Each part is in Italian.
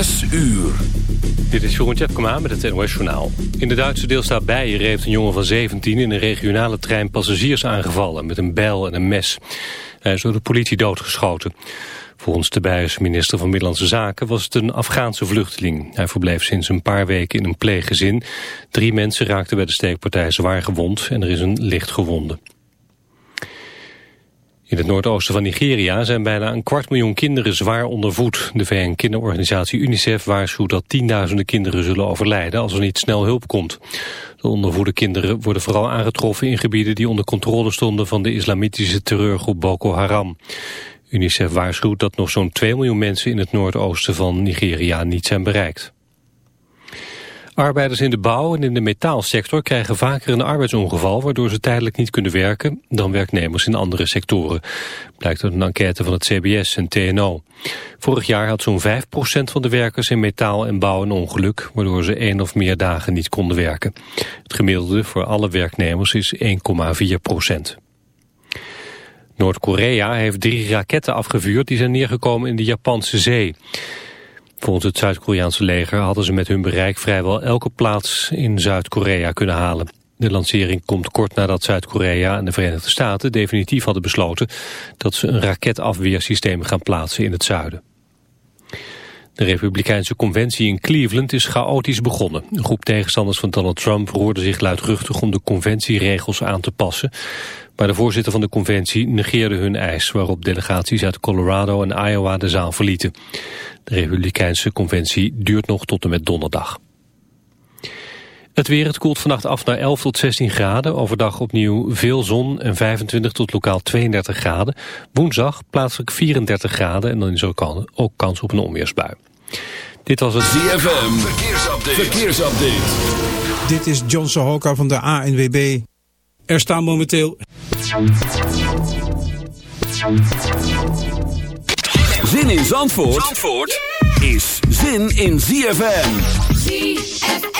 Uur. Dit is Jeroen Tjepkema met het NOS Journaal. In de Duitse deelstaat Beieren heeft een jongen van 17 in een regionale trein passagiers aangevallen met een bijl en een mes. Hij is door de politie doodgeschoten. Volgens de Beierse minister van Middellandse Zaken was het een Afghaanse vluchteling. Hij verbleef sinds een paar weken in een pleeggezin. Drie mensen raakten bij de steekpartij zwaar gewond en er is een licht gewonde. In het noordoosten van Nigeria zijn bijna een kwart miljoen kinderen zwaar ondervoed. De VN-kinderorganisatie UNICEF waarschuwt dat tienduizenden kinderen zullen overlijden als er niet snel hulp komt. De ondervoede kinderen worden vooral aangetroffen in gebieden die onder controle stonden van de islamitische terreurgroep Boko Haram. UNICEF waarschuwt dat nog zo'n 2 miljoen mensen in het noordoosten van Nigeria niet zijn bereikt. Arbeiders in de bouw en in de metaalsector krijgen vaker een arbeidsongeval waardoor ze tijdelijk niet kunnen werken dan werknemers in andere sectoren. Blijkt uit een enquête van het CBS en TNO. Vorig jaar had zo'n 5% van de werkers in metaal en bouw een ongeluk waardoor ze één of meer dagen niet konden werken. Het gemiddelde voor alle werknemers is 1,4%. Noord-Korea heeft drie raketten afgevuurd die zijn neergekomen in de Japanse zee. Volgens het Zuid-Koreaanse leger hadden ze met hun bereik vrijwel elke plaats in Zuid-Korea kunnen halen. De lancering komt kort nadat Zuid-Korea en de Verenigde Staten definitief hadden besloten dat ze een raketafweersysteem gaan plaatsen in het zuiden. De Republikeinse conventie in Cleveland is chaotisch begonnen. Een groep tegenstanders van Donald Trump roerde zich luidruchtig om de conventieregels aan te passen. Maar de voorzitter van de conventie negeerde hun eis... waarop delegaties uit Colorado en Iowa de zaal verlieten. De Republikeinse conventie duurt nog tot en met donderdag. Het weer, het koelt vannacht af naar 11 tot 16 graden. Overdag opnieuw veel zon en 25 tot lokaal 32 graden. Woensdag plaatselijk 34 graden en dan is er ook kans op een onweersbui. Dit was het ZFM, verkeersupdate. verkeersupdate. Dit is John Sohoka van de ANWB. Er staan momenteel... Zin in Zandvoort, Zandvoort is zin in ZFM. ZFM.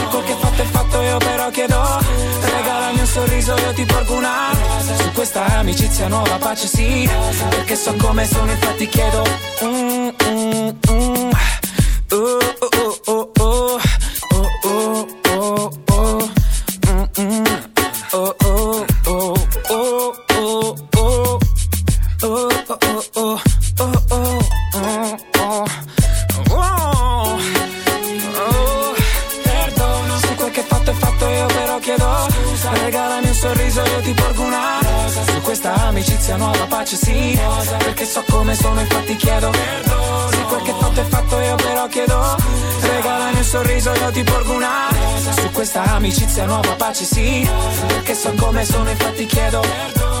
Quel che fatto è fatto io però chiedo Scusa. Regalami un sorriso io ti porgo una. Su questa amicizia nuova pace sì. Perché so come sono infatti chiedo mm, mm, mm. Uh, uh, uh, uh. amicizia nuova pace sì Cosa? Perché so come sono infatti chiedo Perdono Se quel che fatto è fatto io però chiedo Regalami un sorriso io ti porgo una Cosa? Su questa amicizia nuova pace sì Cosa? Perché so come sono infatti chiedo Perdono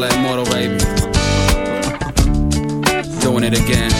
black mortal baby. Doing it again.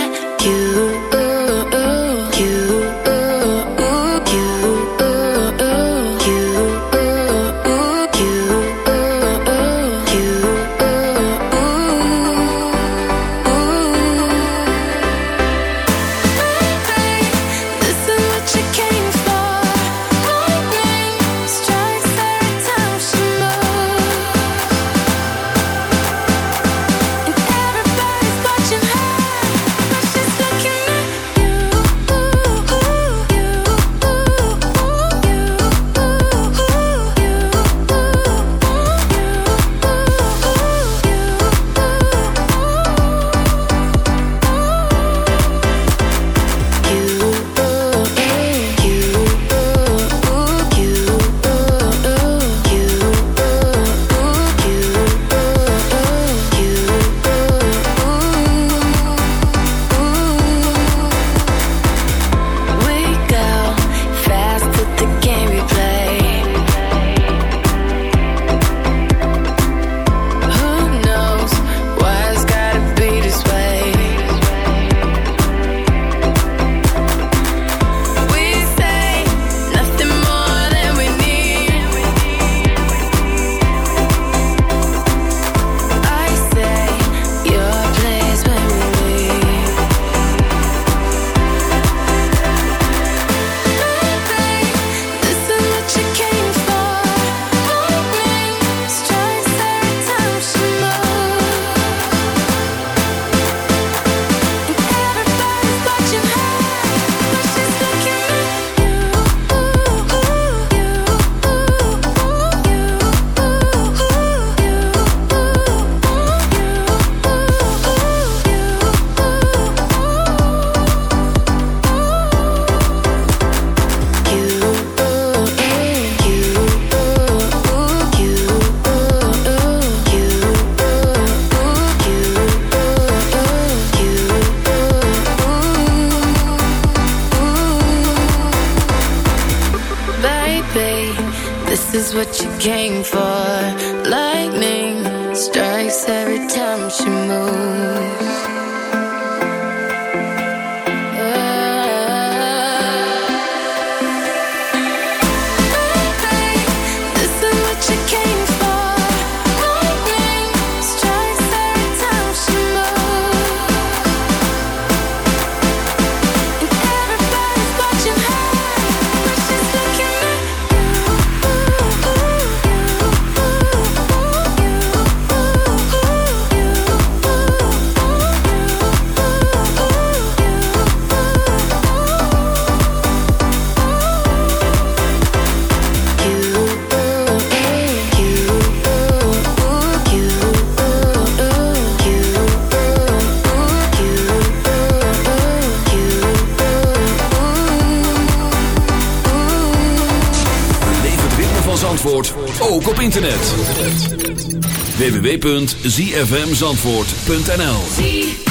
www.zfmzandvoort.nl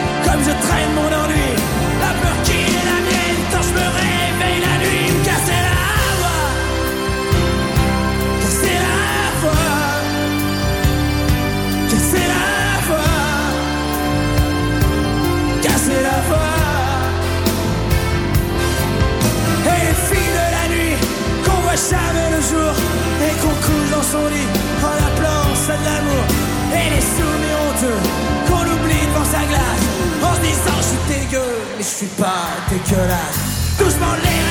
jamais le jour Et qu'on couche dans son lit En appelant ça de l'amour. Et les souvenirs honteux Qu'on oublie devant sa glace En se disant je suis dégueu Mais je suis pas dégueulasse. Doucement les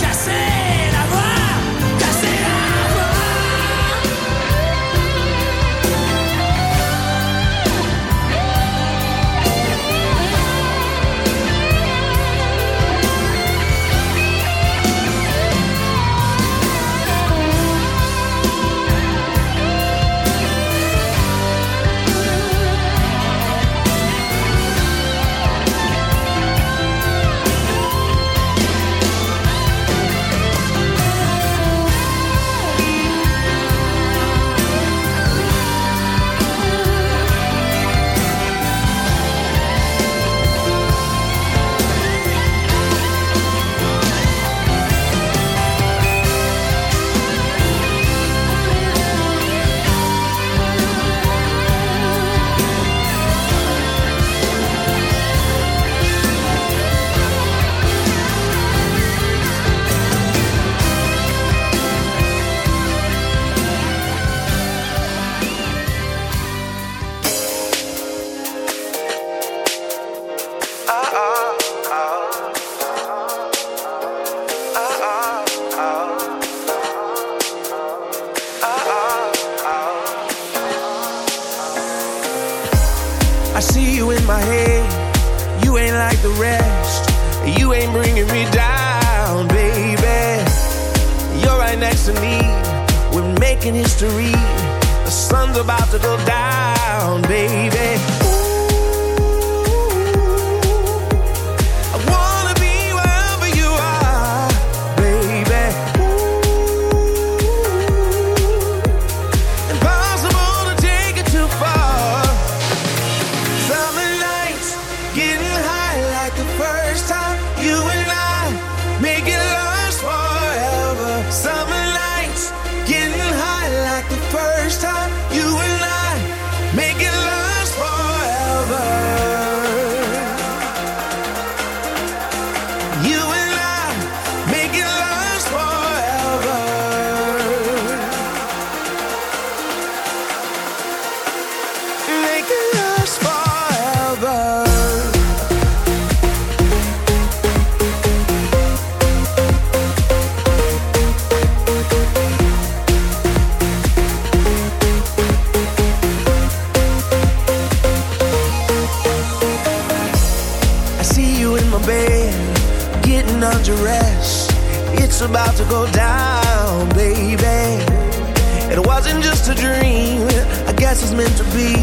meant to be.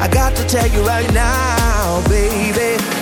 I got to tell you right now, baby.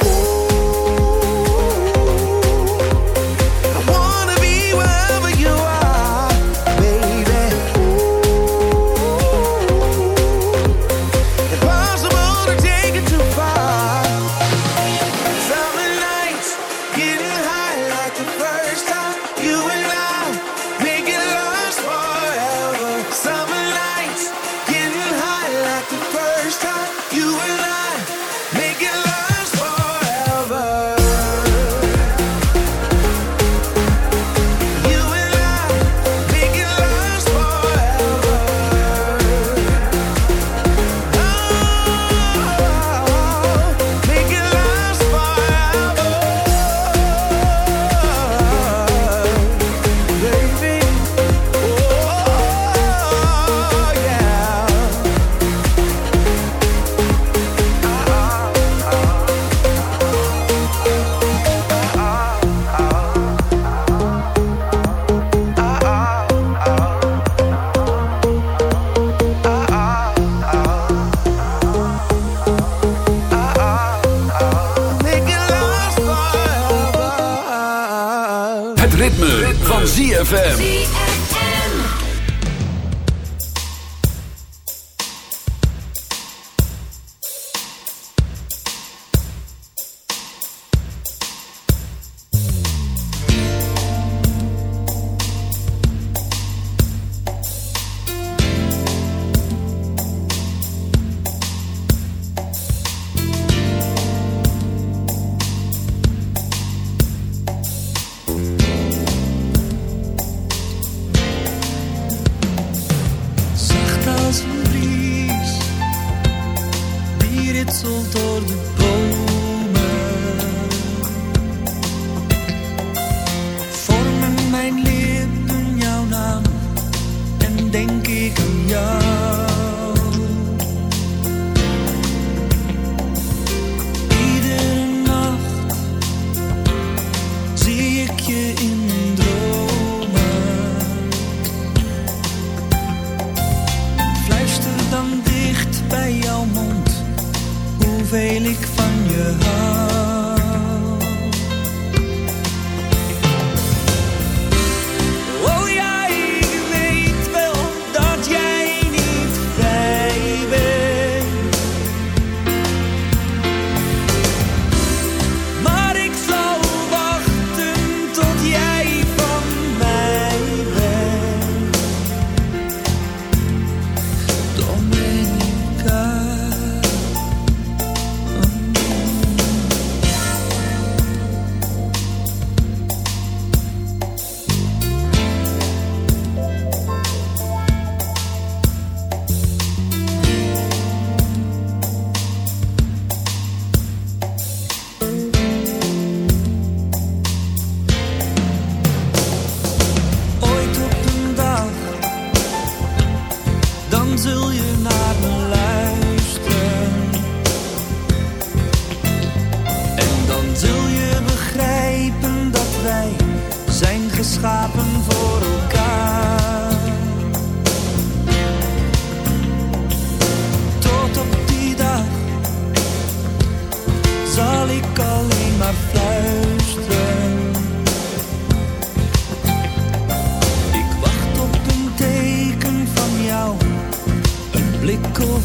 ZFM.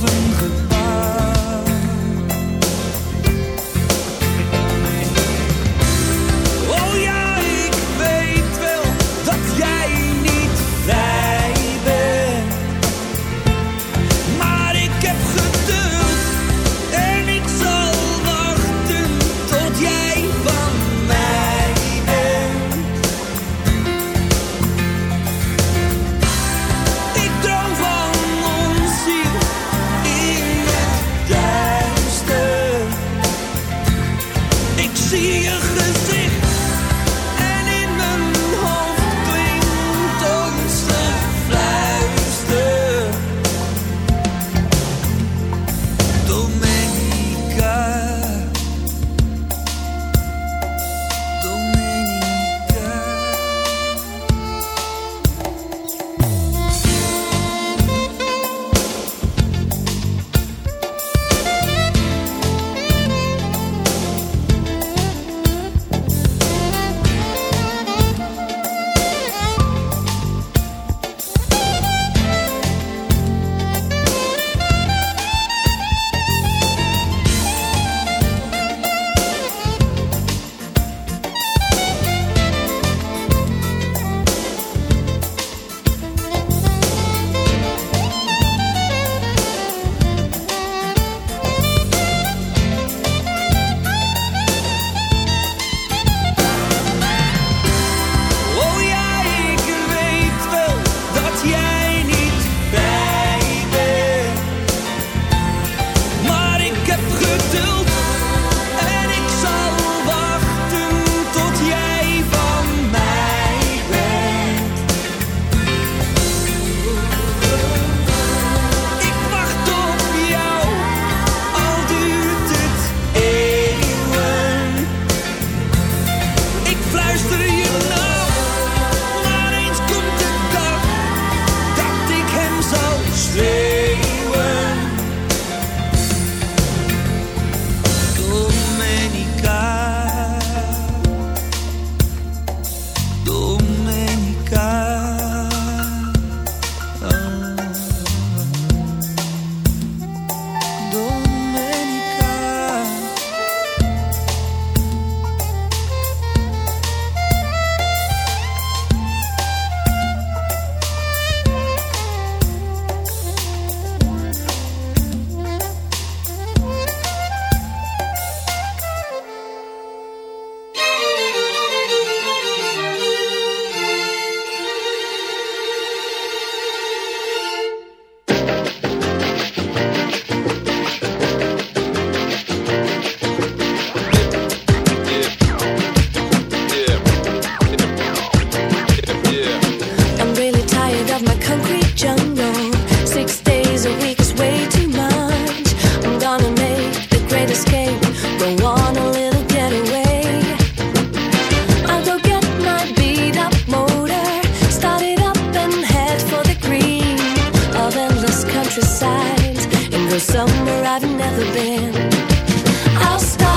nothing go somewhere I've never been. I'll stop,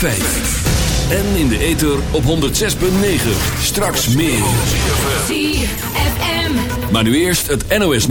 5. En in de ether op 106.9. Straks meer. Maar nu eerst het NOS